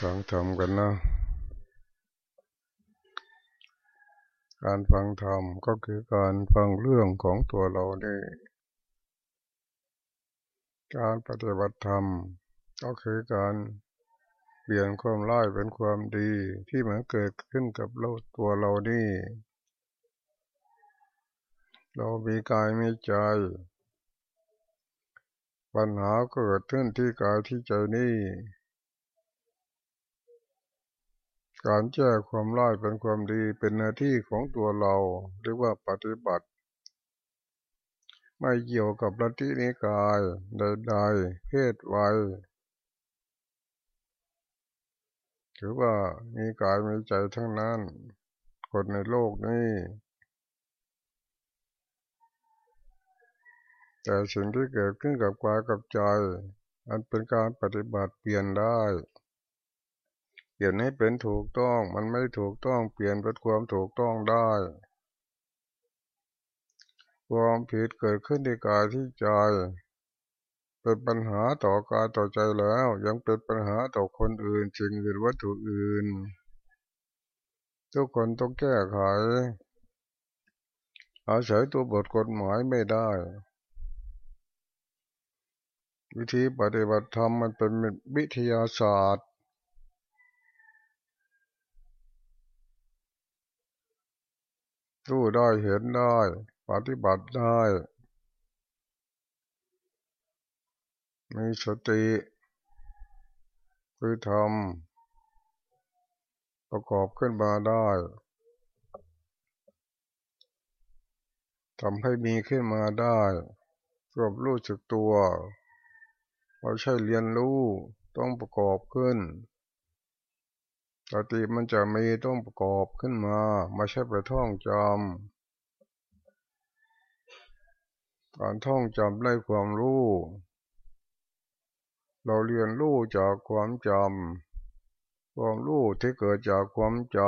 ฟังธรรมกันนะ การฟังธรรมก็คือการฟังเรื่องของตัวเราเนี่การปฏิบัติธรรมก็คือการเปลี่ยนความร้ายเป็นความดีที่มันเกิดขึ้นกับเราตัวเรานี่ เรามีกายมีใจ ปัญหาเกิดขึ้นที่กายที่ใจนี่การแก้ความร้ายเป็นความดีเป็นหน้าที่ของตัวเราเรียกว่าปฏิบัติ ไม่เกี่ยวกับลัทธินิกายใดๆเพศวัยถือว่ามีกายมีใจทั้งนั้นคนในโลกนี้ แต่สิ่งที่เกิดขึ้นกับกายกับใจมันเป็นการปฏิบัติเปลี่ยนได้เปลี่ยนให้เป็นถูกต้องมันไม่ถูกต้องเปลี่ยนเป็นความถูกต้องได้ความผิดเกิดขึ้นในกายที่ใจเป็นปัญหาต่อกายต่อใจแล้ว ยังเป็นปัญหาต่อคนอื่นสิ่งอื่นวัตถุอื่น ทุกคนต้องแก้ไขอาศัยตัวบทกฎหมายไม่ได้ วิธีปฏิบัติธรรมมันเป็นวิทยาศาสตร์ รู้ได้เห็นได้ ปฏิบัติได้ มีสติคือทำประกอบขึ้นมาได้ทำให้มีขึ้นมาได้รวบรู้สึกตัว เราใช่เรียนรู้ต้องประกอบขึ้นสติมันจะมีต้องประกอบขึ้นมาไม่ใช่ไปท่องจำการท่องจำได้ความรู้ เราเรียนรู้จากความจำความรู้ที่เกิดจากความจ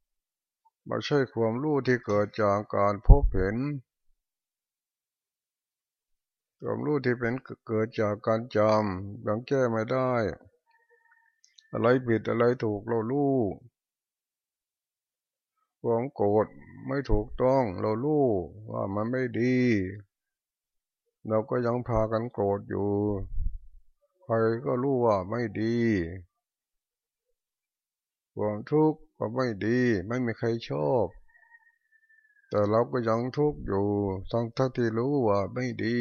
ำไม่ใช่ความรู้ที่เกิดจากการพบเห็น ความรู้ที่เป็นเกิดจากการจำยังแก้ไม่ได้ อะไรผิดอะไรถูกเรารู้ความโกรธไม่ถูกต้องเรารู้ว่ามันไม่ดี เราก็ยังพากันโกรธอยู่ ใครก็รู้ว่าไม่ดีความทุกข์ก็ไม่ดี ไม่มีใครชอบ แต่เราก็ยังทุกข์อยู่ทั้งที่รู้ว่าไม่ดี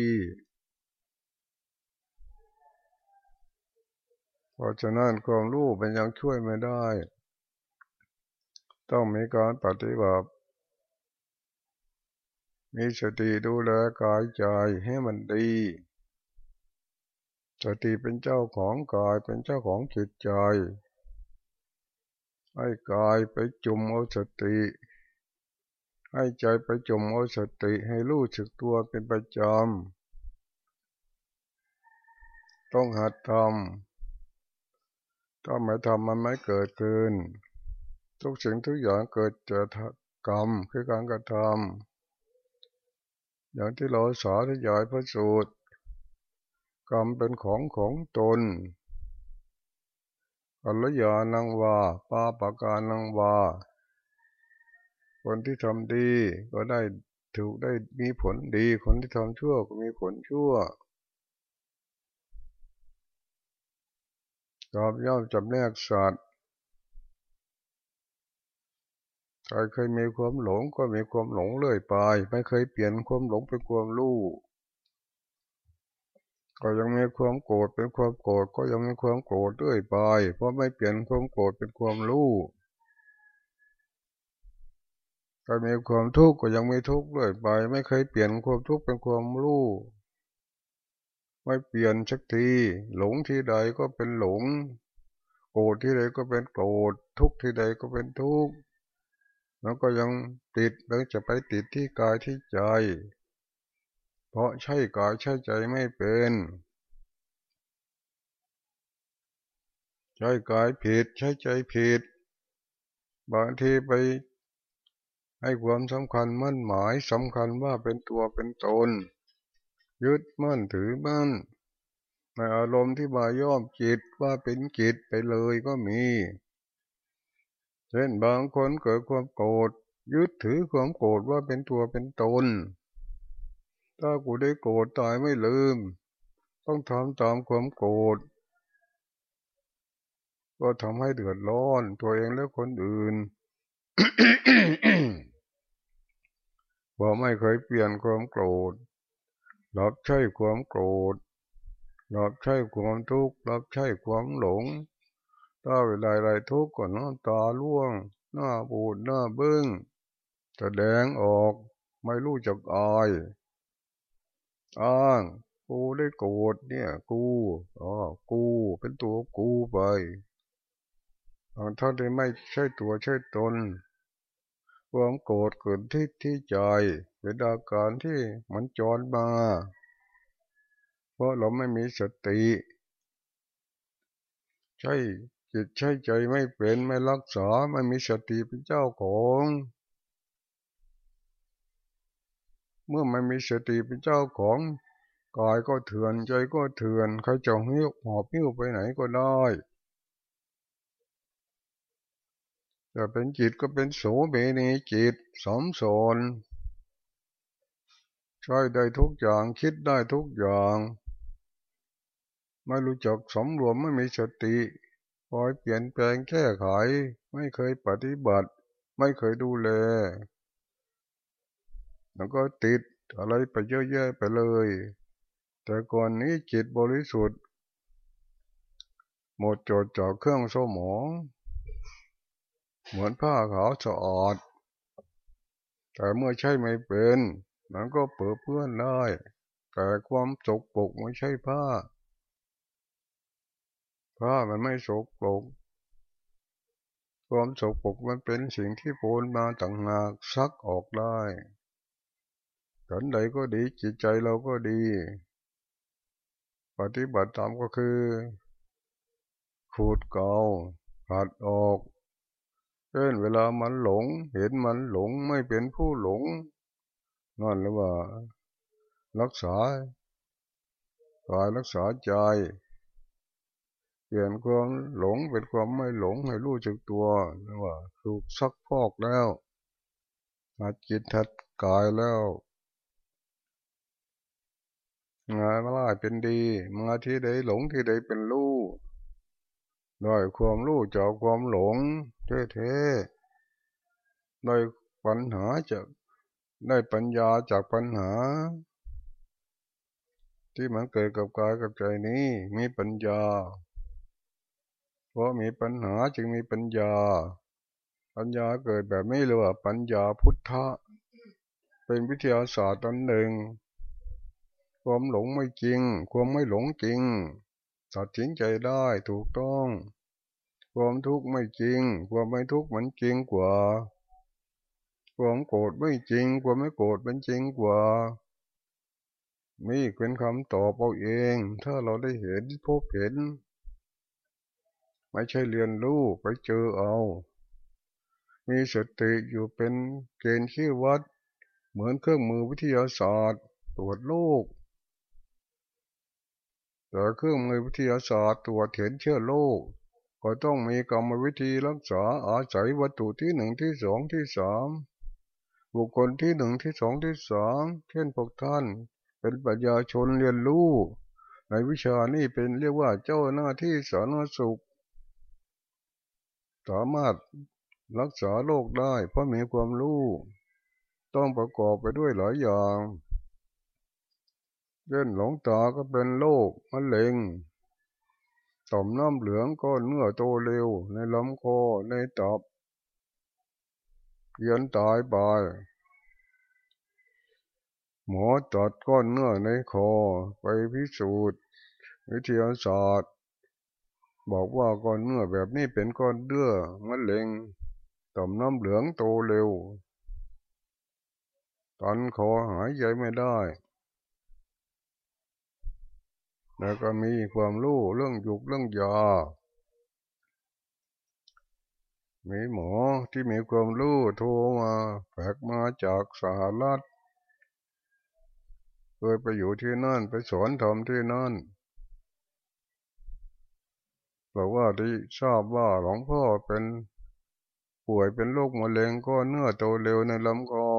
เพราะฉะนั้นความรู้เป็นยังช่วยไม่ได้ ต้องมีการปฏิบัติ มีสติดูแลกายใจให้มันดี สติเป็นเจ้าของกายเป็นเจ้าของจิตใจ ให้กายไปจุ่มเอาสติ ให้ใจไปจุ่มเอาสติให้รู้สึกตัวเป็นประจำ ต้องหัดทำ ถ้าไม่ทำมันไม่เกิดขึ้น ทุกสิ่งทุกอย่างเกิดจากกรรมคือการกระทำอย่างที่เราสาธยายพระสูตรกรรมเป็นของของตนกัลยาณังวาปาปากานังวา คนที่ทำดีก็ได้ถูกได้มีผลดี คนที่ทำชั่วก็มีผลชั่ว จอบย่อมจำแนกสัตว์ใครเคยมีความหลงก็มีความหลงเรื่อยไป ไม่เคยเปลี่ยนความหลงเป็นความรู้ก็ยังมีความโกรธเป็นความโกรธก็ยังมีความโกรธเรื่อยไป เพราะไม่เปลี่ยนความโกรธเป็นความรู้ก็มีความทุกข์ก็ยังมีทุกข์เรื่อยไป ไม่เคยเปลี่ยนความทุกข์เป็นความรู้ ไม่เปลี่ยนสักที หลงที่ใดก็เป็นหลง โกรธที่ใดก็เป็นโกรธ ทุกที่ใดก็เป็นทุกข์แล้วก็ยังติดแล้วจะไปติดที่กายที่ใจ เพราะใช่กายใช่ใจไม่เป็นใช่กายผิดใช่ใจผิด บางทีไปให้ความสำคัญมั่นหมายสำคัญว่าเป็นตัวเป็นตน ยึดมั่นถือมั่นในอารมณ์ที่มาย่อมจิตว่าเป็นจิตไปเลยก็มี เช่นบางคนเกิดความโกรธยึดถือความโกรธว่าเป็นตัวเป็นตน ถ้ากูได้โกรธตายไม่ลืม ต้องทำตามความโกรธ ก็ทำให้เดือดร้อนตัวเองและคนอื่นพอไม่เคยเปลี่ยนความโกรธ รับใช้ความโกรธรับใช้ความทุกข์รับใช้ความหลง ถ้าเวลาไรทุกข์ก็น้ำตาล่วง หน้าบูดหน้าบึ้งแสดงออกไม่รู้จักอายอ้างกูได้โกรธเนี่ย กูอ๋อกูเป็นตัวกูไปท่านที่ไม่ใช่ตัวใช่ตน ความโกรธเกิดที่ที่ใจเป็นอาการที่มันจรมา เพราะเราไม่มีสติ ใช่จิตใช่ใจไม่เป็นไม่รักษาไม่มีสติเป็นเจ้าของ เมื่อไม่มีสติเป็นเจ้าของกายก็เถื่อนใจก็เถื่อนใครจะหิ้วหอบหิ้วไปไหนก็ได้ จะเป็นจิตก็เป็นโสเบณีจิตสมสนใช้ได้ทุกอย่างคิดได้ทุกอย่าง ไม่รู้จักสมรวมไม่มีสติคอยเปลี่ยนแปลงแก้ไข ไม่เคยปฏิบัติ ไม่เคยดูแล แล้วก็ติดอะไรไปเยอะแยะไปเลย แต่ก่อนนี้จิตบริสุทธิ์ หมดจดจากเครื่องสมอง เหมือนผ้าขาวสะอาด แต่เมื่อใช่ไม่เป็น มันก็เปื้อเพื่อนได้ แต่ความสกปรกไม่ใช่ผ้า ผ้ามันไม่สกปรกความสกปรกมันเป็นสิ่งที่โผลมาต่างหากซักออกได้ขันใดก็ดีจิตใจเราก็ดี ปฏิบัติตามก็คือขูดเกาผัดออก เช่นเวลามันหลง เห็นมันหลงไม่เป็นผู้หลง นั่นหรือว่า รักษากายรักษาใจ เปลี่ยนความหลงเป็นความไม่หลงให้รู้จักตัวหรือว่าถูกซักพอกแล้วหัดจิตทัดกายแล้วงานมาล่เป็นดี มาที่ใดหลงที่ใดเป็นรู้ ได้ความรู้จากความหลงแท้ๆได้ปัญหาจากได้ปัญญาจากปัญหา ที่มันเกิดกับกายกับใจนี้มีปัญญา เพราะมีปัญหาจึงมีปัญญา ปัญญาเกิดแบบไม่เลยว่าปัญญาพุทธะเป็นวิทยาศาสตร์ตันหนึ่ง ความหลงไม่จริง ความไม่หลงจริง ตัดสินใจได้ถูกต้อง ความทุกข์ไม่จริง ความไม่ทุกข์มันจริงกว่า ความโกรธไม่จริง ความไม่โกรธมันจริงกว่านี่เป็นคำตอบเอาเอง ถ้าเราได้เห็นพบเห็น ไม่ใช่เรียนรู้ไปเจอเอา มีสติอยู่เป็นเกณฑ์ขี้วัด เหมือนเครื่องมือวิทยาศาสตร์ ตรวจโรค แต่เครื่องมือวิทยาศาสตร์ตรวจเห็นเชื้อโรคก็ต้องมีกรรมวิธีรักษาอาศัยวัตถุที่หนึ่งที่สองที่สามบุคคลที่หนึ่งที่สองที่สามเช่นพวกท่าน เป็นปัญญาชนเรียนรู้ในวิชานี้เป็นเรียกว่าเจ้าหน้าที่สาธารณสุข สามารถรักษาโรคได้เพราะมีความรู้ ต้องประกอบไปด้วยหลายอย่าง เช่นหลงตาก็เป็นโรคมะเร็งต่อมน้ำเหลืองก็เนื้อโตเร็ว ในลำคอในตับเยียนตายไปหมอตัดก้อนเนื้อในคอไปพิสูจน์ วิทยาศาสตร์ บอกว่าก้อนเนื้อแบบนี้เป็นก้อนเดื้อมะเร็งต่อมน้ำเหลืองโตเร็วตันคอหายใจไม่ได้ แล้วก็มีความรู้เรื่องยุกเรื่องยามีหมอที่มีความรู้โทรมาแฝกมาจากสหรัฐเคยไปอยู่ที่นั่นไปสอนทำที่นั่นบอกว่าที่ทราบว่าหลวงพ่อเป็นป่วยเป็นโรคมะเร็งก็เนื้อโตเร็วในลำคอ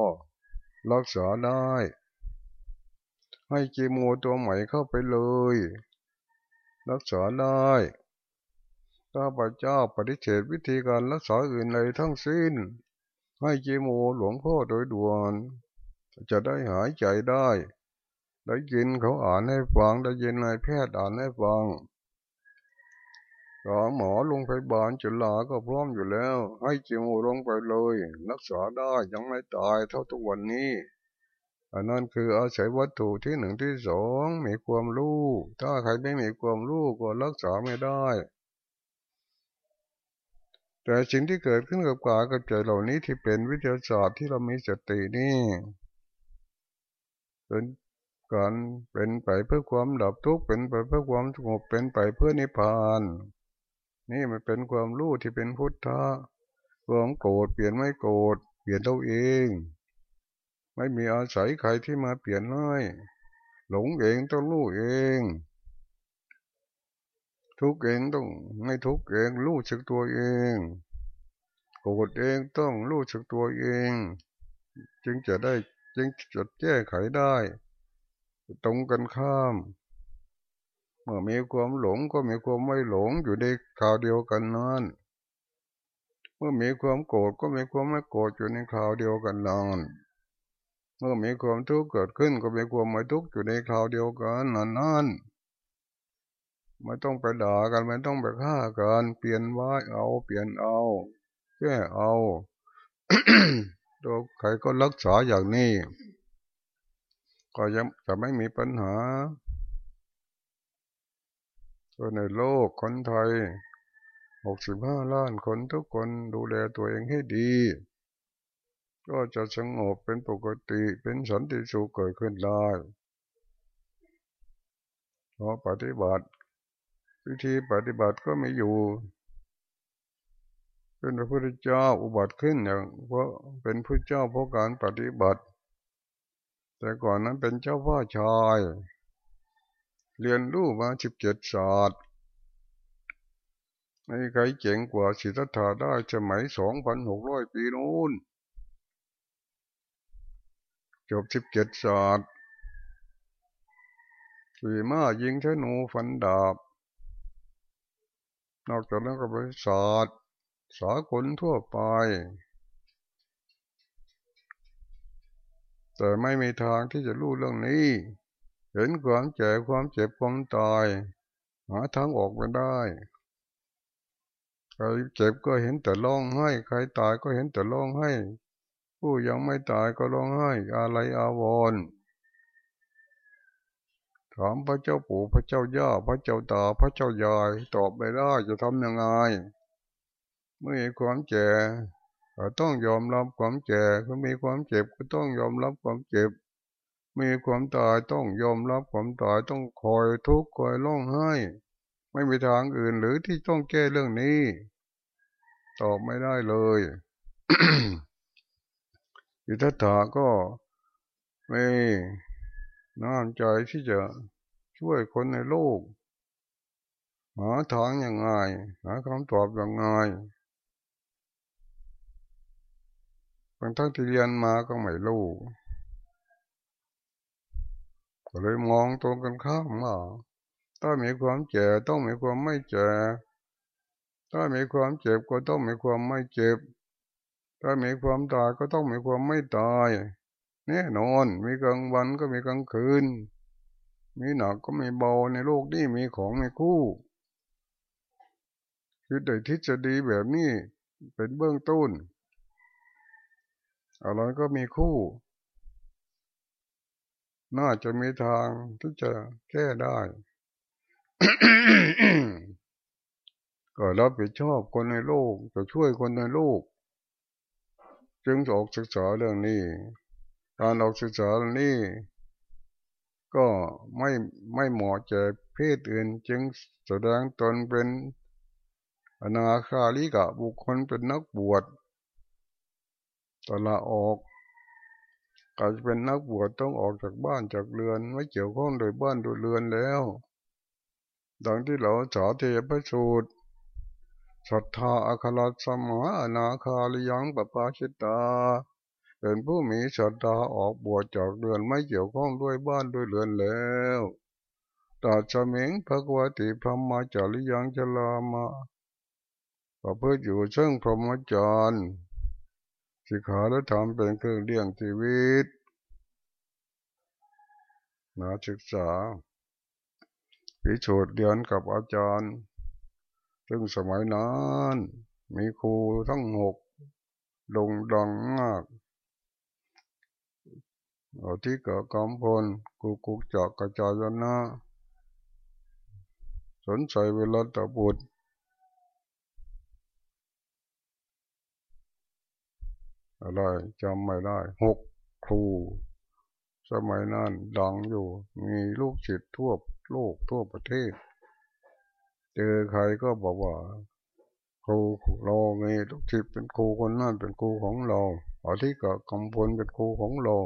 รักษาได้ ให้กีโมตัวใหม่เข้าไปเลย รักษาได้ข้าพเจ้าปฏิเสธวิธีการรักษาอื่นเลยทั้งสิ้น ให้กีโมหลวงพ่อโดยด่วน จะได้หายใจได้ ได้ยินเขาอ่านให้ฟัง ได้ยินนายแพทย์อ่านให้ฟังหมอลงไปบาลจุฬาก็พร้อมอยู่แล้ว ให้กีโมลงไปเลย รักษาได้ยังไม่ตายเท่าทุกวันนี้ อันนั้นคืออาศัยวัตถุที่หนึ่งที่สองมีความรู้ ถ้าใครไม่มีความรู้ก็รักษาไม่ได้ แต่สิ่งที่เกิดขึ้นกับกายกับใจเหล่านี้ที่เป็นวิทยาศาสตร์ที่เรามีสตินี่เป็นการเป็นไปเพื่อความดับทุกข์เป็นไปเพื่อความสงบเป็นไปเพื่อนิพพาน นี่มันเป็นความรู้ที่เป็นพุทธะความโกรธเปลี่ยนไม่โกรธเปลี่ยนตัวเอง ไม่มีอาศัยใครที่มาเปลี่ยนให้หลงเองต้องรู้เอง ทุกเองต้องไม่ทุกเองรู้สึกตัวเองโกรธเองต้องรู้สึกตัวเอง จึงจะได้จึงจะแก้ไขได้ ตรงกันข้าม เมื่อมีความหลงก็มีความไม่หลงอยู่ในข่าวเดียวกันนั้นเมื่อมีความโกรธก็มีความไม่โกรธอยู่ในข่าวเดียวกันนั้น เมื่อมีความทุกข์เกิดขึ้นก็มีความไม่ทุกข์อยู่ในคราวเดียวกันนั่นนั่นไม่ต้องไปด่ากันไม่ต้องไปฆ่ากันเปลี่ยนไว้เอา เปลี่ยนเอาแก้เอาตัวใครก็รักษาอย่างนี้ ก็ยังจะไม่มีปัญหาตัวในโลกคนไทยหกสิบห้าล้านคนทุกคนดูแลตัวเองให้ดี ก็จะสงบเป็นปกติเป็นสันติสุขเกิดขึ้นได้เพราะปฏิบัติวิธีปฏิบัติก็ไม่อยู่เป็นพระพุทธเจ้าอุบัติขึ้นอย่างเพราะเป็นพระเจ้าเพราะการปฏิบัติ แต่ก่อนนั้นเป็นเจ้าพ่อชาย เรียนรู้มาสิบเจ็ดศาสตร์ไม่ใครเจ๋งกว่าสิทธัตถะได้สมัยสองพันหกร้อยปีนู้น จบสิบเจ็ดศาสตร์ขี่ม้ายิงธนูฟันดาบ นอกจากนั้นก็เป็นศาสตร์สากลทั่วไป แต่ไม่มีทางที่จะรู้เรื่องนี้ เห็นความเจ็บความเจ็บความตาย หาทางออกไม่ได้ใครเจ็บก็เห็นแต่ร้องไห้ ใครตายก็เห็นแต่ร้องไห้ ผู้ยังไม่ตายก็ร้องไห้อะไรอาวรถามพระเจ้าปู่พระเจ้าย่าพระเจ้าตาพระเจ้ายาย ตอบไม่ได้จะทำยังไง เมื่อมีความเจ็บก็ต้องยอมรับความเจ็บเมื่อมีความเจ็บก็ต้องยอมรับความเจ็บ มีความตายต้องยอมรับความตายต้องคอยทุกข์คอยร้องไห้ ไม่มีทางอื่นหรือที่ต้องแก้เรื่องนี้ ตอบไม่ได้เลย อิทัตถาก็ไม่น้ำใจที่จะช่วยคนในโลก หาทางอย่างไงหาคำตอบอย่างไงบางทั้งที่เรียนมาก็ไม่รู้ก็เลยมองตรงกันข้ามว่าถ้ามีความเจ็บต้องมีความไม่เจ็บถ้ามีความเจ็บก็ต้องมีความไม่เจ็บ ถ้ามีความตายก็ต้องมีความไม่ตายแน่นอนมีกลางวันก็มีกลางคืน มีหนักก็มีเบาในโลกนี้มีของในคู่คือโดยทฤษฎีแบบนี้เป็นเบื้องต้นอะไรก็มีคู่ น่าจะมีทางที่จะแก้ได้ ก็รับผิดชอบคนในโลกจะช่วยคนในโลก จึงออกศึกษาเรื่องนี้ การออกศึกษาเรื่องนี้ ก็ไม่ไม่เหมาะแก่เพศอื่น จึงแสดงตนเป็นอนาคาลิกะบุคคลเป็นนักบวชตละออกการจะเป็นนักบวชต้องออกจากบ้านจากเรือน ไม่เกี่ยวข้องโดยบ้านโดยเรือนแล้ว ดังที่เราสาเทพระสูตร ศรัทธาอาคาลสมาอนาคาลิยังปปาชิตาเป็นผู้มีศรัทธาออกบวชจากเรือนไม่เกี่ยวข้องด้วยบ้านด้วยเรือนแล้วตาชมิงภกวติพรหมจาริยังจลามาประพฤติอยู่ซึ่งพรหมจรรย์สิขาและทำเป็นเครื่องเลี้ยงชีวิตนาศึกษาพิโชดเรียนกับอาจารย์ ซึ่งสมัยนั้นมีครูทั้งหกดงดังมากอาทิกะกำพลกุกุกจักกระจายนะสนใจเวลาตะบุตรอะไรจำไม่ได้หกครู สมัยนั้นดังอยู่มีลูกศิษย์ทั่วโลกทั่วประเทศ เจอใครก็บอกว่า ครูเราไงลูกศิษย์เป็นครูคนนั้นเป็นครูของเราอาทิกะกำพลเป็นครูของเรา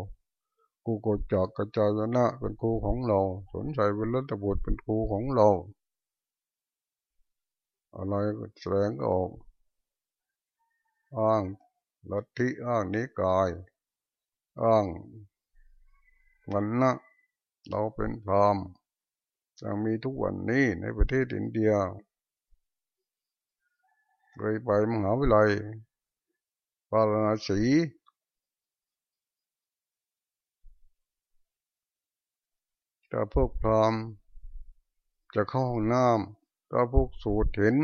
ครูกจักกระจายนะเป็นครูของเรา สนใจเป็นรัตบุตรเป็นครูของเรา อะไรแสดงออกอ้างลัทธิอ้างนิกายอ้างวันนะเราเป็นพราม ยังมีทุกวันนี้ในประเทศอินเดียเคยไปมหาวิทยาลัยปาราณสีถ้าพวกพรามจะเข้าห้องน้ำถ้าพวกสูดเห็น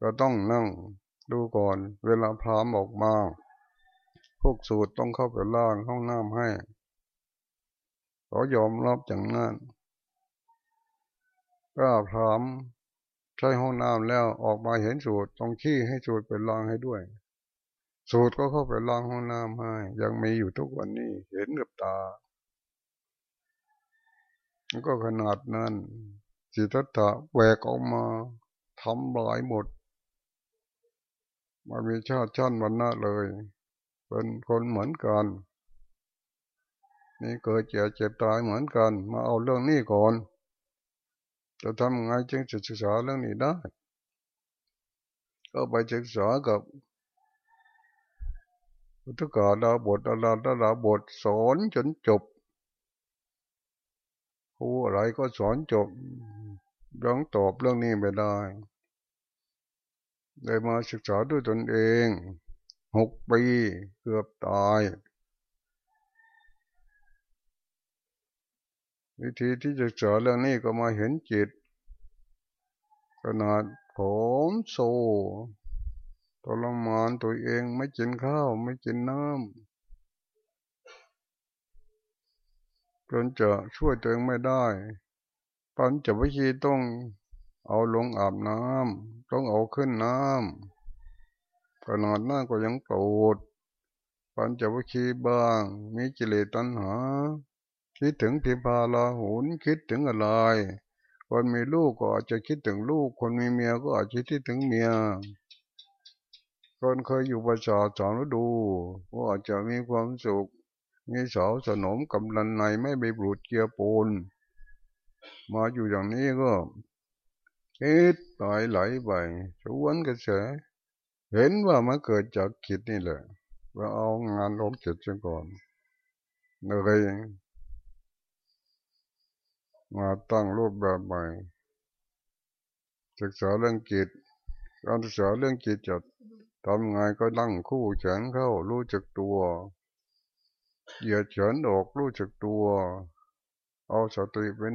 ก็ต้องนั่งดูก่อน เวลาพรามออกมา พวกสูตรต้องเข้าไปล่างห้องน้ำให้เขายอมรับอย่างนั้น ก็พรามใช้ห้องน้ำแล้วออกมาเห็นสูตรต้องขี้ให้สูตรไปล่างให้ด้วย สูตรก็เข้าไปล่างห้องน้ำให้ ยังมีอยู่ทุกวันนี้เห็นกับตาก็ขนาดนั้นจิตตะแหวกออกมาทำลายหมดมามีชาติชั้นวันน้าเลย เป็นคนเหมือนกันนี่เกิดเจ็บเจ็บตายเหมือนกัน มาเอาเรื่องนี้ก่อน จะทำไงจึงจะศึกษาเรื่องนี้ได้ ก็ไปศึกษากับพุทธกาลาบทอาราดาบทสอนจนจบครูอะไรก็สอนจบยังตอบเรื่องนี้ไม่ได้ ได้มาศึกษาด้วยตนเองหกปีเกือบตาย วิธีที่จะสอนเรื่องนี้ก็มาเห็นจิตขนาดผมโซทรมานตัวเองไม่กินข้าวไม่กินน้ำจนจะช่วยตัวเองไม่ได้ปัญจวิชีต้องเอาลงอาบน้ำต้องเอาขึ้นน้ำขนาดนั้นก็ยังโกรธปัญจวิคีบ้าง มีกิเลสตัณหา คิดถึงพิพาลาหุนคิดถึงอะไร คนมีลูกก็อาจจะคิดถึงลูก คนมีเมียก็อาจจะคิดถึงเมีย คนเคยอยู่ประชาสอนดูก็อาจจะมีความสุข มีสาวสนมกำลังในไม่ไปบูดเกียร์ปูน มาอยู่อย่างนี้ก็คิดไปไหลไปชวนกระแสเห็นว่ามันเกิดจากคิดนี่แหละว่าเอางานลงจิตซะก่อนเลย มาตั้งรูปแบบใหม่ ศึกษาเรื่องจิตการศึกษาเรื่องจิตจะทำไงก็นั่งคู่แขนเข้ารู้จักตัว เหยียดเฉนออกรู้จักตัว เอาสติเป็น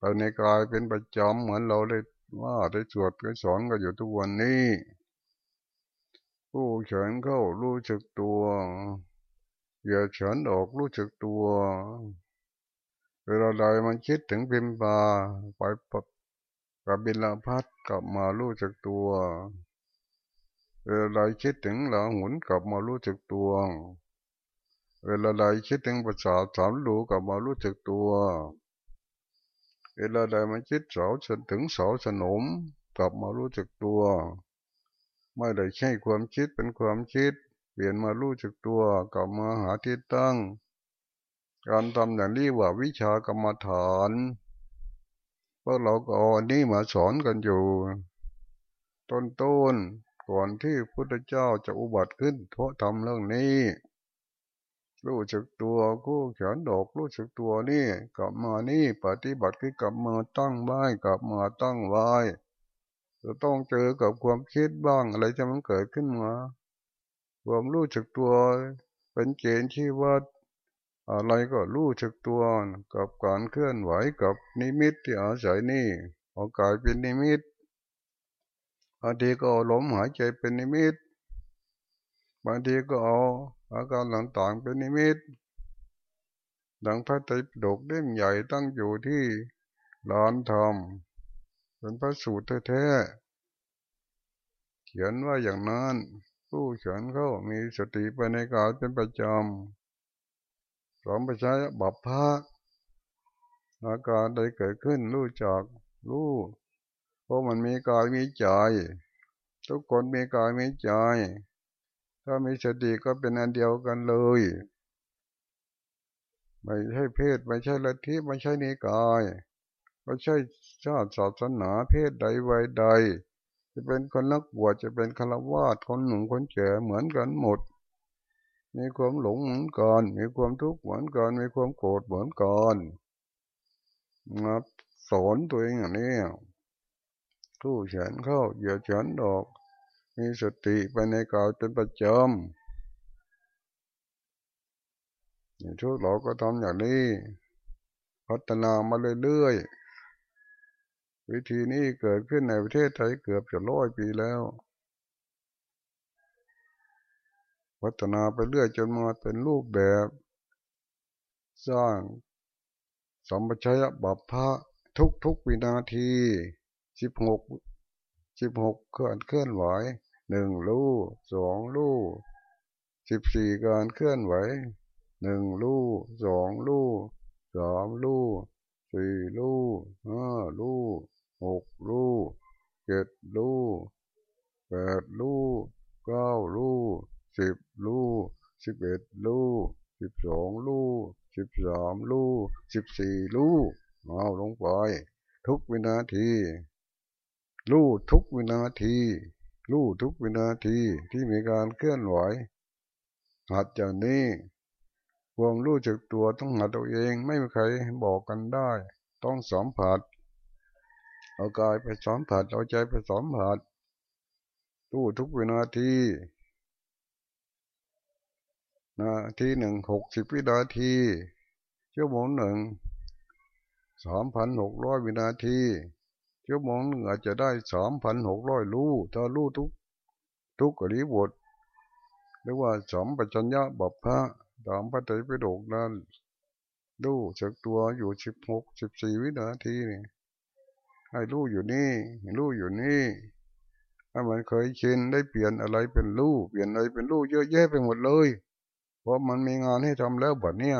ภายในกายเป็นประจำเหมือนเราได้ว่าได้สวดได้สอนกันอยู่ทุกวันนี้ผู้เฉินเข้ารู้จักตัว อย่าเฉินออกรู้จักตัว เวลาใดมันคิดถึงพิมพาไปปักกับบินลาพัดกลับมารู้จักตัวเวลาใดคิดถึงหลาหุนกลับมารู้จักตัว เวลาใดคิดถึงภาษาสามรูกลับมารู้จักตัว เวลาใดมันคิดเสาจนถึงเสาสนมกลับมารู้จักตัว ไม่ได้ใช่ความคิดเป็นความคิด เปลี่ยนมารู้จักตัว กลับมาหาที่ตั้ง การทำอย่างนี้ว่าวิชากรรมฐานเพราะเราก็นี่มาสอนกันอยู่ ต้นต้นก่อนที่พุทธเจ้าจะอุบัติขึ้นเพราะทำเรื่องนี้ รู้จักตัวกู้เขียนดอกรู้จักตัวนี่กลับมานี่ปฏิบัติคือกลับมาตั้งไว้กลับมาตั้งไว้จะต้องเจอกับความคิดบ้างอะไรจะมันเกิดขึ้นมา ความรู้จักตัวเป็นเกณฑ์ที่วัด อะไรก็รู้จักตัวกับการเคลื่อนไหวกับนิมิตที่อาศัยนี่ออกายเป็นนิมิตบางทีก็ลมหายใจเป็นนิมิตบางทีก็เอาอาการต่างๆเป็นนิมิต ดังพระไตรปิฎกเล่มใหญ่ตั้งอยู่ที่ลานธรรมเป็นพระสูตรแท้ๆเขียนว่าอย่างนั้น ผู้เขียนเขามีสติไปในกายเป็นประจำ สอนไปใช้บัพพะอาการใดเกิดขึ้นรู้จักรู้เพราะมันมีกายมีใจ ทุกคนมีกายมีใจ ถ้ามีสติก็เป็นอันเดียวกันเลย ไม่ใช่เพศไม่ใช่ลัทธิไม่ใช่นิกายไม่ใช่ชาติศาสนาเพศใดวัยใด จะเป็นคนนักบวชจะเป็นฆราวาสคนหนุ่มคนแก่เหมือนกันหมด มีความหลงเหมือนกันมีความทุกข์เหมือนกันมีความโกรธเหมือนกันมาสอนตัวเองอย่างนี้ผู้เฉนเข้าเหยียดเฉนดอก มีสติไปในกายเป็นประจำอย่างทุกเราก็ทำอย่างนี้ พัฒนามาเรื่อยๆวิธีนี้เกิดขึ้นในประเทศไทยเกือบจะร้อยปีแล้ว พัฒนาไปเรื่อยจนมาเป็นรูปแบบ สร้างสัมปชัญญะบัพพะทุกๆวินาทีสิบหกสิบหกเคลื่อนเคลื่อนไหวหนึ่งลู่สองลู่สิบสี่การเคลื่อนไหวหนึ่งลู่สองลู่สามลู่สี่ลู่ห้าลู่หกลู่เจ็ดลู่แปดลู่เก้าลู่ สิบลู่สิบเอ็ดลู่สิบสองลู่สิบสามลู่สิบสี่ลู่เอาลงไป ทุกวินาที ลู่ทุกวินาทีรู้ทุกวินาทีที่มีการเคลื่อนไหวหัดอย่างนี้ความรู้จักตัวต้องหัดตัวเองไม่มีใครบอกกันได้ ต้องสัมผัสเอากายไปสัมผัสเอาใจไปสัมผัสรู้ทุกวินาที นาทีหนึ่งหกสิบวินาทีชั่วโมงหนึ่งสามพันหกร้อยวินาทีชั่วโมงหนึ่งอาจจะได้สามพันหกร้อยลู่ถ้าลู่ทุก ทุกอริบทหรือว่าสมปัญญาบัพพะตามพระไตรปิฎกนั้นลู่จากตัวอยู่สิบหกสิบสี่วินาทีนี่ให้ลู่อยู่นี่ลู่อยู่นี่ถ้ามันเคยชินได้เปลี่ยนอะไรเป็นลู่เปลี่ยนอะไรเป็นลู่เยอะแยะไปหมดเลย เพราะมันมีงานให้ทำแล้วบัดเนี้ย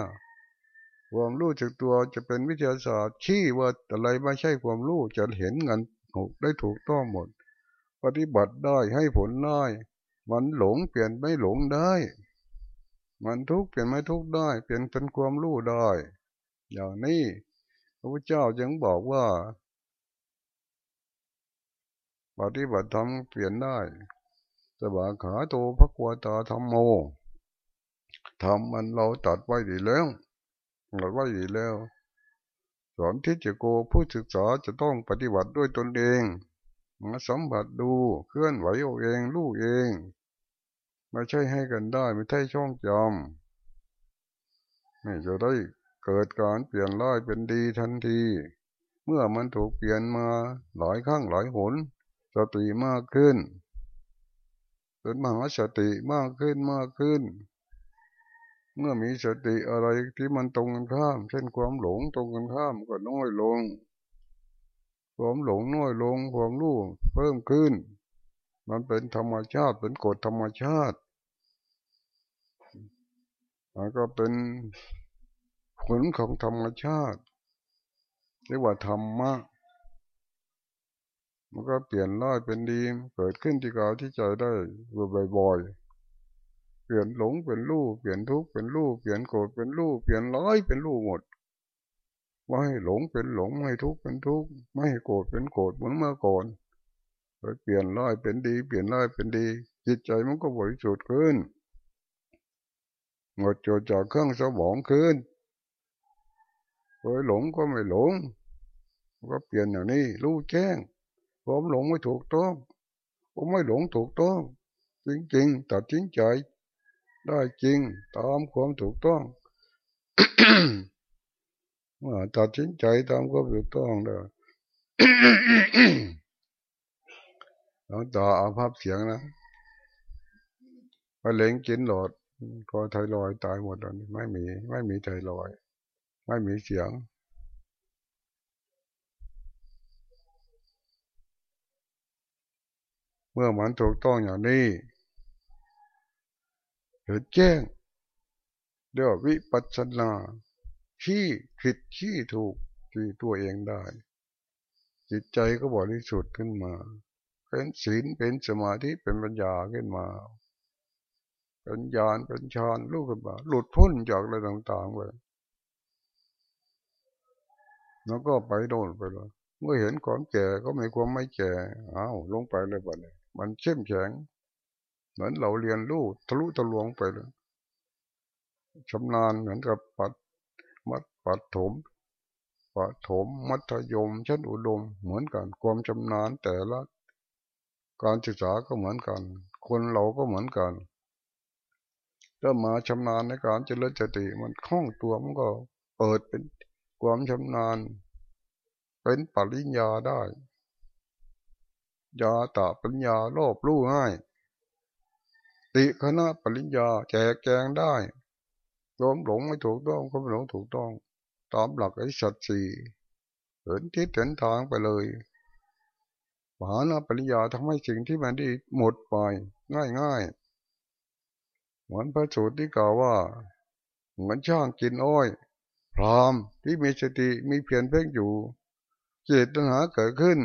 ความรู้จักตัวจะเป็นวิทยาศาสตร์ชี้ว่าอะไรไม่ใช่ความรู้จะเห็นเงินถูกได้ถูกต้องหมด ปฏิบัติได้ให้ผลได้ มันหลงเปลี่ยนไม่หลงได้ มันทุกข์เปลี่ยนไม่ทุกข์ได้ เปลี่ยนเป็นความรู้ได้ อย่างนี้พระพุทธเจ้าจึงบอกว่า ปฏิบัติธรรมเปลี่ยนได้สบาขาโตพระกวตาธรรมโม ทำมันเราตัดไว้ดีแล้วเราไว้ดีแล้ว สอนทิจโกผู้ศึกษาจะต้องปฏิบัติด้วยตนเองมาสัมผัสดูเคลื่อนไหวเอาเองรู้เองไม่ใช่ให้กันได้ไม่ใช่ช่องจำไม่จะได้เกิดการเปลี่ยนร้ายเป็นดีทันที เมื่อมันถูกเปลี่ยนมาหลายครั้งหลายหนสติมากขึ้นเป็นมหาสติมากขึ้นมากขึ้น เมื่อมีสติอะไรที่มันตรงกันข้าม เช่นความหลงตรงกันข้ามก็น้อยลง ความหลงน้อยลง ความรู้เพิ่มขึ้น มันเป็นธรรมชาติเป็นกฎธรรมชาติมันก็เป็นผลของธรรมชาติเรียกว่าธรรมะมันก็เปลี่ยนร้ายเป็นดี เกิดขึ้นที่กายที่ใจได้บ่อยๆ เปลี่ยนหลงเป็นรูปเปลี่ยนทุกข์เป็นรูปเปลี่ยนโกรธเป็นรูปเปลี่ยนร้ายเป็นรูปหมดไม่ให้หลงเป็นหลงไม่ให้ทุกข์เป็นทุกข์ไม่ให้โกรธเป็นโกรธเหมือนเมื่อก่อนเเปลี่ยนร้ายเป็นดี เปลี่ยนร้ายเป็นดี จิตใจมันก็บริสุทธิ์ขึ้นหมดจดจากเครื่องสมองขึ้นเคยหลงก็ไม่หลง ก็เปลี่ยนอย่างนี้รู้แจ้งผมหลงไม่ถูกต้องผมไม่หลงถูกต้อง จริงๆตัดสินใจ ได้จริงตามความถูกต้องเมื่อตัดสินใจตามความถูกต้องเด้อหลวงตาเอาภาพเสียงนะไปเล็งกินหลอดก็ไทรอยตายหมดแล้วไม่มี ไม่มีไทรอย ไม่มีเสียงเมื่อมันถูกต้องอย่างนี้ เห็นแจ้งเดี๋ยววิปัสสนาที่ผิดที่ถูกที่ตัวเองได้ จิตใจก็บริสุทธิ์ขึ้นมา เป็นศีลเป็นสมาธิเป็นปัญญาขึ้นมาเป็นญาณเป็นฌานลูกขึ้นมาหลุดพ้นจากอะไรต่างๆไปแล้วก็ไปโดนไปเลยเมื่อเห็นความแก่ก็ไม่ความไม่แก่อ้าวลงไปเลยบัดนี้มันเข้มแข็ง เหมือนเราเรียนรู้ทะลุทะลวงไปเลยชำนาญเหมือนกับปัดมัดปัดถมปัดถมมัธยมชั้นอุดม เหมือนกันความชำนาญแต่ละ การศึกษาก็เหมือนกัน คนเราก็เหมือนกันถ้ามาชำนาญในการเจริญสติมันคล่องตัวมันก็เปิดเป็นความชำนาญ เป็นปริญญาได้ยาตาปัญญาโลภรู้ง่าย ติคณะปริญญาแจกแจงได้ยอมหลงไม่ถูกต้องก็ไม่หลงถูกต้อง ตามหลักไอ้สัตสี่เห็นทิศเห็นทางไปเลยมหานาปริญญาทำให้สิ่งที่มันดีหมดไปง่ายง่ายเหมือนพระสูตรที่กล่าวว่า เหมือนช่างกินอ้อย พรามที่มีสติมีเพียรเพ่งอยู่เจตนาเกิดขึ้น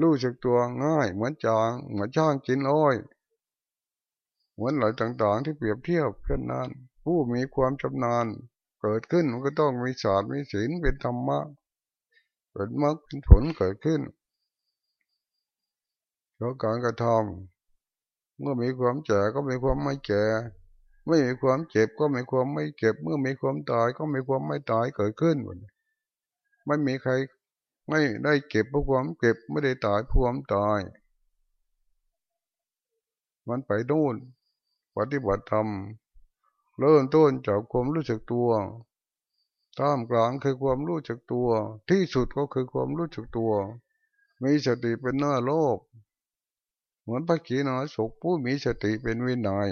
รู้สึกตัวง่าย เหมือนจางเหมือนช่างกินอ้อย เหมือนหลายต่างๆ ที่เปรียบเทียบเช่นนั้น ผู้มีความชำนาญ เกิดขึ้นมันก็ต้องมีศาสตร์มีศีลเป็นธรรมะเป็นมรรคเป็นผลเกิดขึ้นเพราะการกระทำเมื่อมีความแก่ก็มีความไม่แก่ไม่มีความเจ็บก็มีความไม่เจ็บ เมื่อมีความตายก็มีความไม่ตายเกิดขึ้นไม่มีใครไม่ได้เก็บเพราะความเก็บไม่ได้ตายเพราะความตาย มันไปโน่น ปฏิบัติธรรมเริ่มต้นจากความรู้สึกตัวท่ามกลางคือความรู้จักตัว ที่สุดก็คือความรู้จักตัว มีสติเป็นหน้าโลก เหมือนพระขีณาสกผู้มีสติเป็นวินัย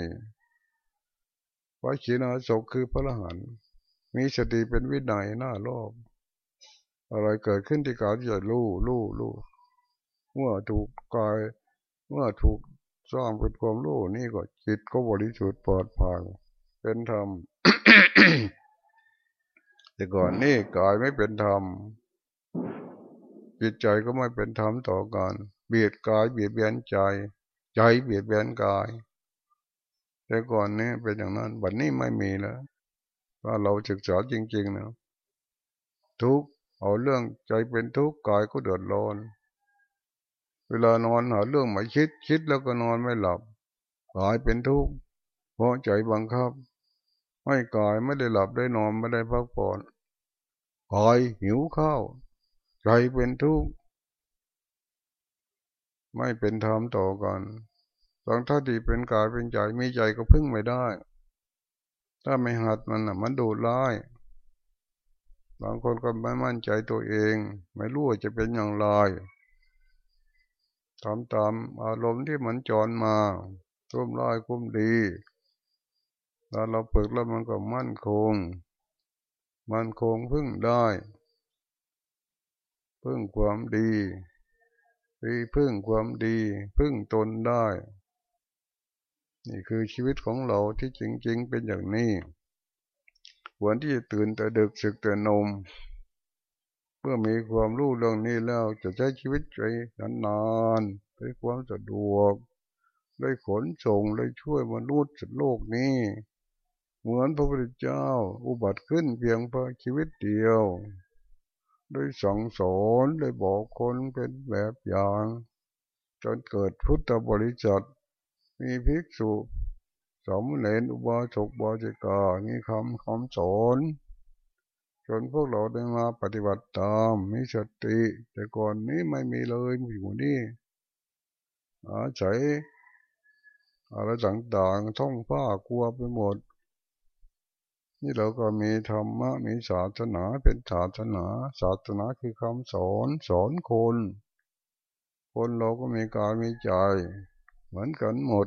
พระขีณาสกคือพระรหันมีสติเป็นวินัยหน้าโลก อะไรเกิดขึ้นที่กายจะรู้รู้รู้เมื่อถูกกายเมื่อถูก สร้างเป็นความรู้นี่ก็จิตก็บริสุทธิ์ปลอดภัยเป็นธรรมแต่ก่อนนี่กายไม่เป็นธรรมจิตใจก็ไม่เป็นธรรมต่อกันเบียดกายเบียดเบียนใจ ใจเบียดเบียนกาย แต่ก่อนนี้เป็นอย่างนั้นบัดนี้ไม่มีแล้วถ้าเราศึกษาจริง ๆ นะทุกเอาเรื่องใจเป็นทุกข์กายก็เดือดร้อน เวลานอนหาเรื่องไม่คิดคิดแล้วก็นอนไม่หลับกลายเป็นทุกข์เพราะใจบังคับ ไม่กายไม่ได้หลับได้นอนไม่ได้พักผ่อนกายหิวข้าวใจเป็นทุกข์ไม่เป็นธรรมต่อกันบางท่าที่เป็นกายเป็นใจมีใจก็พึ่งไม่ได้ ถ้าไม่หัดมันอะมันดูดร้ายบางคนก็ไม่มั่นใจตัวเอง ไม่รู้ว่าจะเป็นอย่างไร ทำตามอารมณ์ที่มันจรมาคุ้มร้ายคุ้มดีแล้วเราฝึกแล้วมันก็มั่นคง มั่นคงพึ่งได้ พึ่งความดีไปพึ่งความดี พึ่งตนได้ นี่คือชีวิตของเราที่จริงๆเป็นอย่างนี้ควรที่จะตื่นแต่ดึกสึกแต่นม เมื่อมีความรู้เรื่องนี้แล้วจะใช้ชีวิตไปนานๆด้วยความสะดวกได้ขนส่งได้ช่วยมนุษย์โลกนี้ เหมือนพระพุทธเจ้าอุบัติขึ้นเพียงเพราะชีวิตเดียวโดยสั่งสอนโดยบอกคนเป็นแบบอย่าง จนเกิดพุทธบริษัทมีภิกษุสมเลนอุบาสกบาจิกามีคำคำสอน จนพวกเราได้มาปฏิบัติตามมีสติ แต่ก่อนนี้ไม่มีเลยอยู่นี่อาศัยอะไรต่างๆท่องผ้ากลัวไปหมด นี่เราก็มีธรรมะมีศาสนาเป็นศาสนาศาสนาคือคำสอนสอนคน คนเราก็มีกายมีใจ เหมือนกันหมด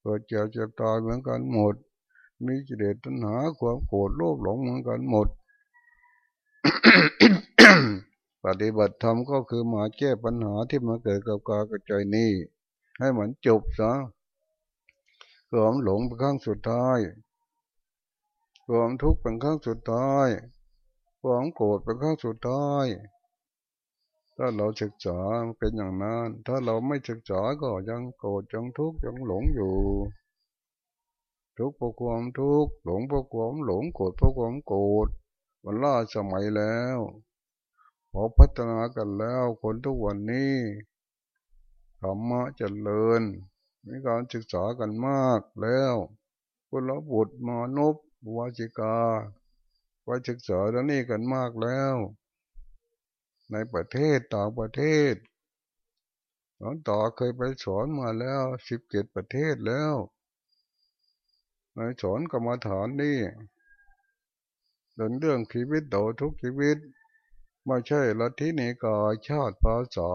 เกิดเจ็บเจ็บตายเหมือนกันหมด มีจิเลตัณหาความโกรธโลภหลงเหมือนกันหมด ปฏิบัติธรรมก็คือมาแก้ปัญหาที่มาเกิดกับกายกับใจนี้ให้เหมือนจบซะความหลงเป็นครั้งสุดท้ายความทุกข์เป็นครั้งสุดท้ายความโกรธเป็นครั้งสุดท้าย ถ้าเราศึกษาเป็นอย่างนั้น ถ้าเราไม่ศึกษาก็ยังโกรธยังทุกข์ยังหลงอยู่ ทุกข์เพราะความทุกข์หลงเพราะความหลงโกรธเพราะความโกรธ มันล่าสมัยแล้วพอพัฒนากันแล้วคนทุกวันนี้ธรรมะเจริญมีการศึกษากันมากแล้วคนละบุตรมนุษย์วจิกาไปศึกษาเรื่องนี้กันมากแล้ว ในประเทศต่างประเทศหลวงต่อเคยไปสอนมาแล้วสิบเจ็ดประเทศแล้วในสอนกรรมฐานนี่ เรื่องเรื่องชีวิตโดทุกชีวิต ไม่ใช่ลัทธินิกายชาติภาษา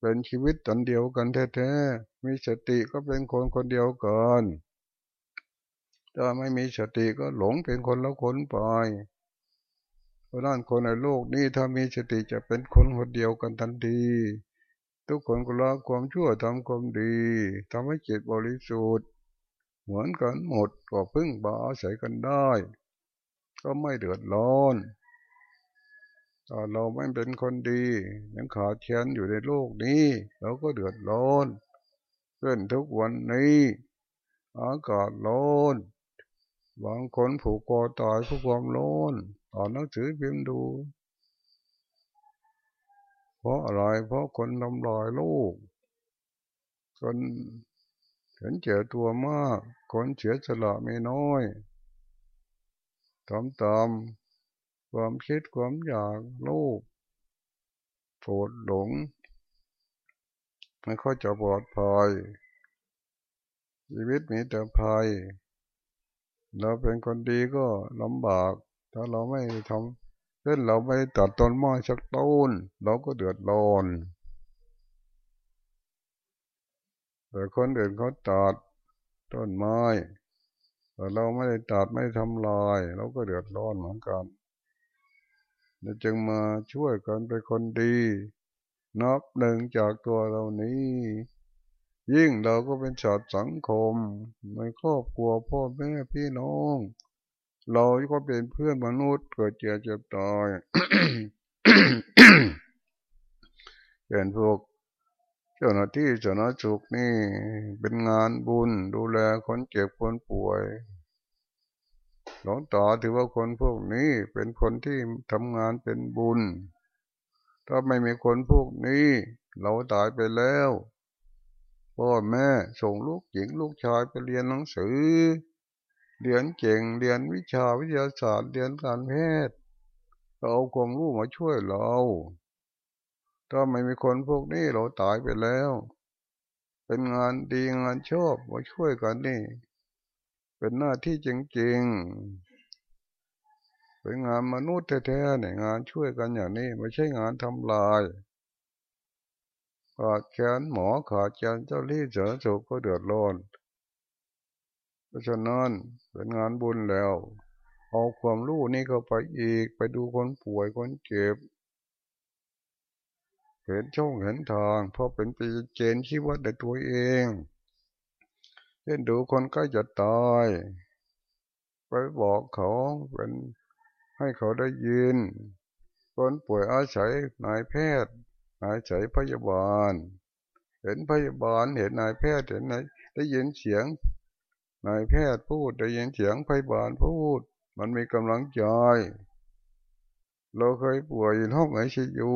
เป็นชีวิตตันเดียวกันแท้ๆ มีสติก็เป็นคนคนเดียวกันถ้าไม่มีสติก็หลงเป็นคนละคนไปเพราะนั้นคนในโลกนี้ถ้ามีสติจะเป็นคนคนเดียวกันทันที ทุกคนก็ละความชั่วทำความดีทำให้จิตบริสุทธิ์ เหมือนกันหมดก็พึ่งบาอาศัยกันได้ ก็ไม่เดือดร้อนถ้าเราไม่เป็นคนดี ยังขาดแคลนอยู่ในโลกนี้เราก็เดือดร้อนเพื่อนทุกวันนี้อากาศร้อนบางคนผูกคอตายเพราะความร้อนตอนนังสือพิมพ์ดู เพราะอะไรเพราะคนทำลายโลกคนเห็นเจอตัวมาก คนเสียสละไม่น้อย ทำตามความคิดความอยากโลภโกรธหลงไม่ค่อยจะปลอดภัยชีวิตมีแต่ภัย เราเป็นคนดีก็ลำบาก ถ้าเราไม่ทำเช่นเราไม่ตัดต้นไม้สักต้น เราก็เดือดร้อน แต่คนอื่นเขาตัดต้นไม้ แต่เราไม่ได้ตัดไม่ทำลาย เราก็เดือดร้อนเหมือนกันเราจึงมาช่วยกันเป็นคนดีนับหนึ่งจากตัวเรานี้ ยิ่งเราก็เป็นชาติสังคมในครอบครัวพ่อแม่พี่น้อง เราก็เป็นเพื่อนมนุษย์เกิดเจ็บเจ็บตายเป็นพวก เจ้าหน้าที่เจ้าหน้าจุกนี่เป็นงานบุญดูแลคนเจ็บคนป่วย หลวงตาถือว่าคนพวกนี้เป็นคนที่ทำงานเป็นบุญ ถ้าไม่มีคนพวกนี้ เราตายไปแล้วพ่อแม่ส่งลูกหญิงลูกชายไปเรียนหนังสือ เรียนเก่งเรียนวิชาวิทยาศาสตร์เรียนการแพทย์เราเอาความรู้มาช่วยเรา ถ้าไม่มีคนพวกนี้เราตายไปแล้ว เป็นงานดีงานชอบมาช่วยกันนี่ เป็นหน้าที่จริงๆ เป็นงานมนุษย์แท้ๆเนี่ยงานช่วยกันอย่างนี้ไม่ใช่งานทำลายขาดแขนหมอขาดแขนเจ้าลี่เจอโศกก็เดือดร้อนเพราะฉะนั้นเป็นงานบุญแล้ว เอาความรู้นี่เข้าไปอีกไปดูคนป่วยคนเจ็บ เห็นช่องเห็นทางเพราะเป็นปีเจนที่วัดในตัวเองเช่นดูคนใกล้จะตายไปบอกเขาเป็นให้เขาได้ยิน คนป่วยอาศัยนายแพทย์ อาศัยพยาบาล เห็นพยาบาลเห็นนายแพทย์เห็นนายได้ยินเสียงนายแพทย์พูดได้ยินเสียงพยาบาลพูด มันมีกำลังใจ เราเคยป่วยห้องไอซียู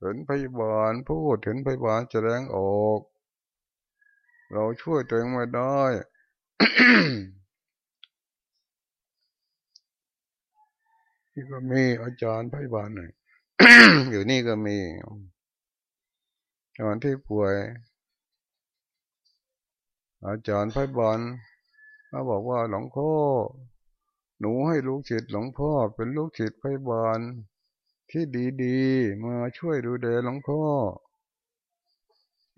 เห็นพยาบาลพูดเห็นพยาบาลแสดงออก เราช่วยตัวเองไม่ได้ที่ก็มีอาจารย์พยาบาลหน่อยอยู่นี่ก็มีตอนที่ป่วย อาจารย์พยาบาลเขาบอกว่าหลวงพ่อหนูให้ลูกศิษย์หลวงพ่อเป็นลูกศิษย์พยาบาล ที่ดีๆ มาช่วยดูแลหลวงพ่อ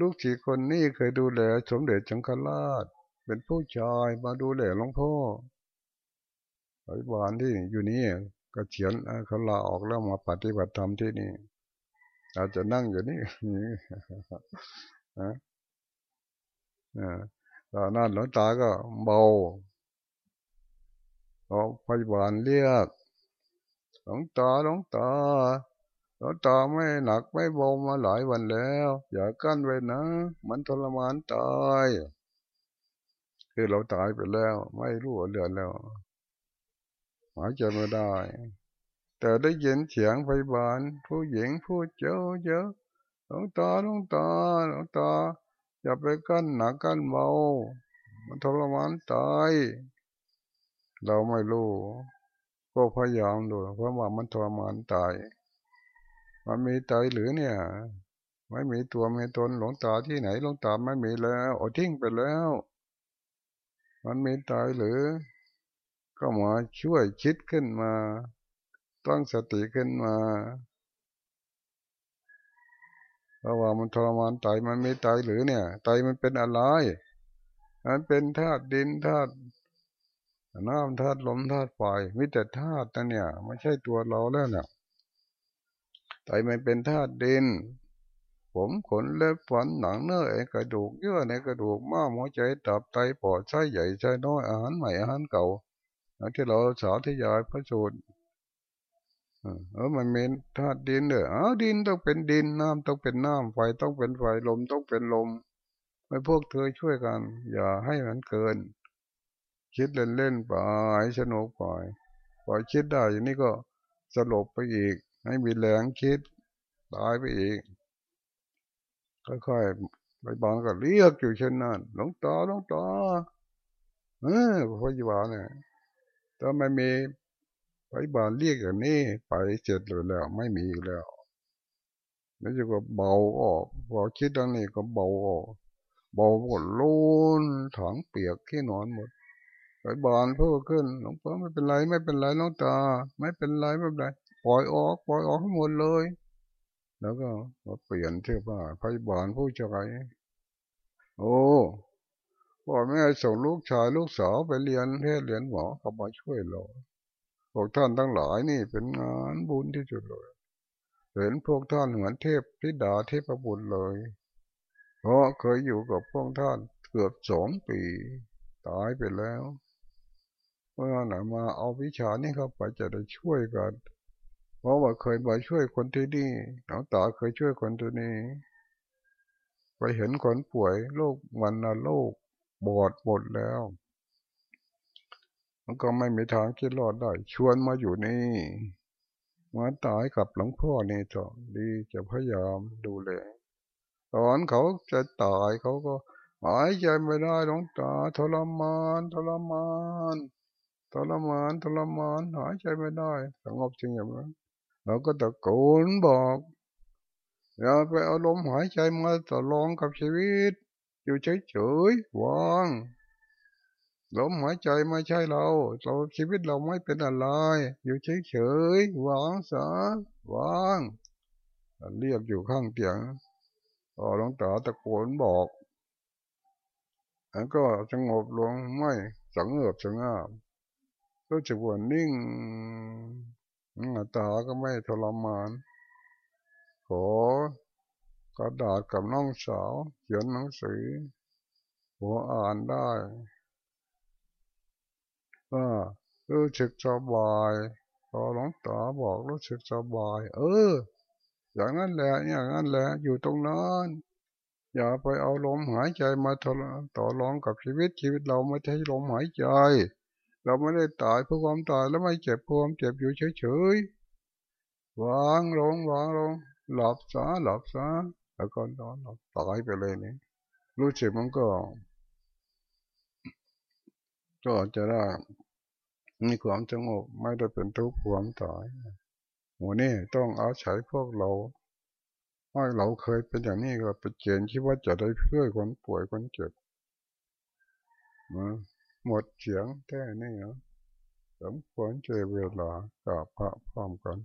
ลูกศิษย์คนนี้เคยดูแลสมเด็จจังคราช เป็นผู้ชายมาดูแลหลวงพ่อพยาบาลที่อยู่นี่ก็เขียนเขาลาออกแล้วมาปฏิบัติธรรมที่นี่ อาจจะนั่งอยู่นี่นะตอนนั้นหลวงตาก็เบาพอพยาบาลเรียก ลงตาหลงตาหลงตาไม่หนักไม่เบามาหลายวันแล้ว อย่ากั้นไว้นะ มันทรมานตาย คือเราตายไปแล้ว ไม่รู้เดือนแล้วหายใจไม่ได้ แต่ได้ยินเสียงพยาบาล ผู้หญิงพูดเยอะเยอะหลงตาหลงตาหลงตา อย่าไปกั้นหนักกั้นเบามันทรมานตาย เราไม่รู้ ก็พยายามดูเพราะว่ามันทรมานตาย มันมีตายหรือเนี่ย ไม่มีตัวไม่ตนหลงตาที่ไหนหลงตาไม่มีแล้วโอทิ้งไปแล้ว มันมีตายหรือ ก็มาช่วยคิดขึ้นมาตั้งสติขึ้นมาเพราะว่ามันทรมานตายมันไม่ตายหรือเนี่ยตายมันเป็นอะไร มันเป็นธาตุดินธาตุ น้ำธาตุลมธาตุไฟมิแต่ธาตุนั่เนี่ย ไม่ใช่ตัวเราแล้วเนี่ยแต่มันเป็นธาตุดิน ผมขนเล็บฝันหนังเนื้อเอกระดูกเยื่อในกระดูกม้ามหัวใจตับไตปอดไส้ใหญ่ไส้น้อยอาหารใหม่อาหารเก่าที่เราสาธยายพระสูตรเออมันเป็นธาตุดินเนออ๋อดินต้องเป็นดินน้ำต้องเป็นน้ำไฟต้องเป็นไฟลมต้องเป็นลมไม่พวกเธอช่วยกัน อย่าให้มันเกิน คิดเล่นๆไปสนุกไปพอคิดได้อย่างนี้ก็สลบไปอีก ให้มีแรงคิดตายไปอีกค่อยๆไปบางก็เรียกอยู่เช่นนั้นหลงตาหลงตาเออพยาบาลเนี่ยถ้าไม่มีพยาบาลเรียกอย่างนี้ไปเสร็จเลยแล้ว ไม่มีอีกแล้วแล้วจะก็เบาออกพอคิดดังนี้ก็เบาออกเบาหมดล้นถังเปียกที่นอนหมด ไปบานเพิ่มขึ้นหลวงพ่อไม่เป็นไรไม่เป็นไรน้องตา ไม่เป็นไรไม่เป็นไรปล่อยออกปล่อยออกให้หมดเลย แล้วก็เปลี่ยนเสื้อผ้าพยาบาลผู้ชายโอ้พ่อแม่ส่งลูกชายลูกสาวไปเรียนแพทย์เรียนหมอเขามาช่วยเราพวกท่านทั้งหลายนี่เป็นงานบุญที่สุดเลยเห็นพวกท่านเหมือนเทพธิดาเทพบุญเลยเพราะเคยอยู่กับพวกท่านเกือบสองปี ตายไปแล้ว มื่อไหนมาเอาวิชานี้เข้าไปจะได้ช่วยกัน เพราะว่าเคยมาช่วยคนที่นี่หลวงตาเคยช่วยคนที่นี่ไปเห็นคนป่วยโรควันนโรคบอดหมดแล้ว มันก็ไม่มีทางคิดรอดได้ ชวนมาอยู่นี่มาตายกับหลวงพ่อนี่จะดีจะพยายามดูแลตอนเขาจะตายเขาก็หายใจไม่ได้หลวงตาทรมานทรมาน ทรมานทรมานหายใจไม่ได้สงบจริงอย่างนั้นเราก็ตะโกนบอกอย่าไปเอาลมหายใจมาต่อรองกับชีวิต อยู่เฉยๆวางลมหายใจไม่ใช่เรา เราชีวิตเราไม่เป็นอะไร อยู่เฉยๆวางซะวางเรียกอยู่ข้างเตียงพอหลวงตาตะโกนบอกอันก็สงบลงไม่สังเงบสงบ รู้สึกว่านิ่งตาก็ไม่ทรมาน ขอกระดาษกับน้องสาวเขียนหนังสือหัวอ่านได้ว่ารู้สึกสบายพอหลวงตาบอกรู้สึกสบาย เออ อย่างนั้นแหละอย่างนั้นแหละอยู่ตรงนั้นอย่าไปเอาลมหายใจมาต่อรองกับชีวิตชีวิตเราไม่ใช่ลมหายใจ เราไม่ได้ตายเพื่อความตายแล้วไม่เจ็บความเจ็บอยู่เฉยๆวางลงวางลงหลับซะหลับซะแล้วก็นอนหลับตายไปเลยนี่รู้สึกมันก็ก็จะได้มีความสงบไม่ได้เป็นทุกข์ความตายหัวนี้ต้องอาศัยพวกเราให้เราเคยเป็นอย่างนี้ก็เป็นเกณฑ์ที่ว่าจะได้เพื่อคนป่วยคนเจ็บ หมดเสียงแค่นี้นะสมควรเจเวลากับพระพร้อมกัน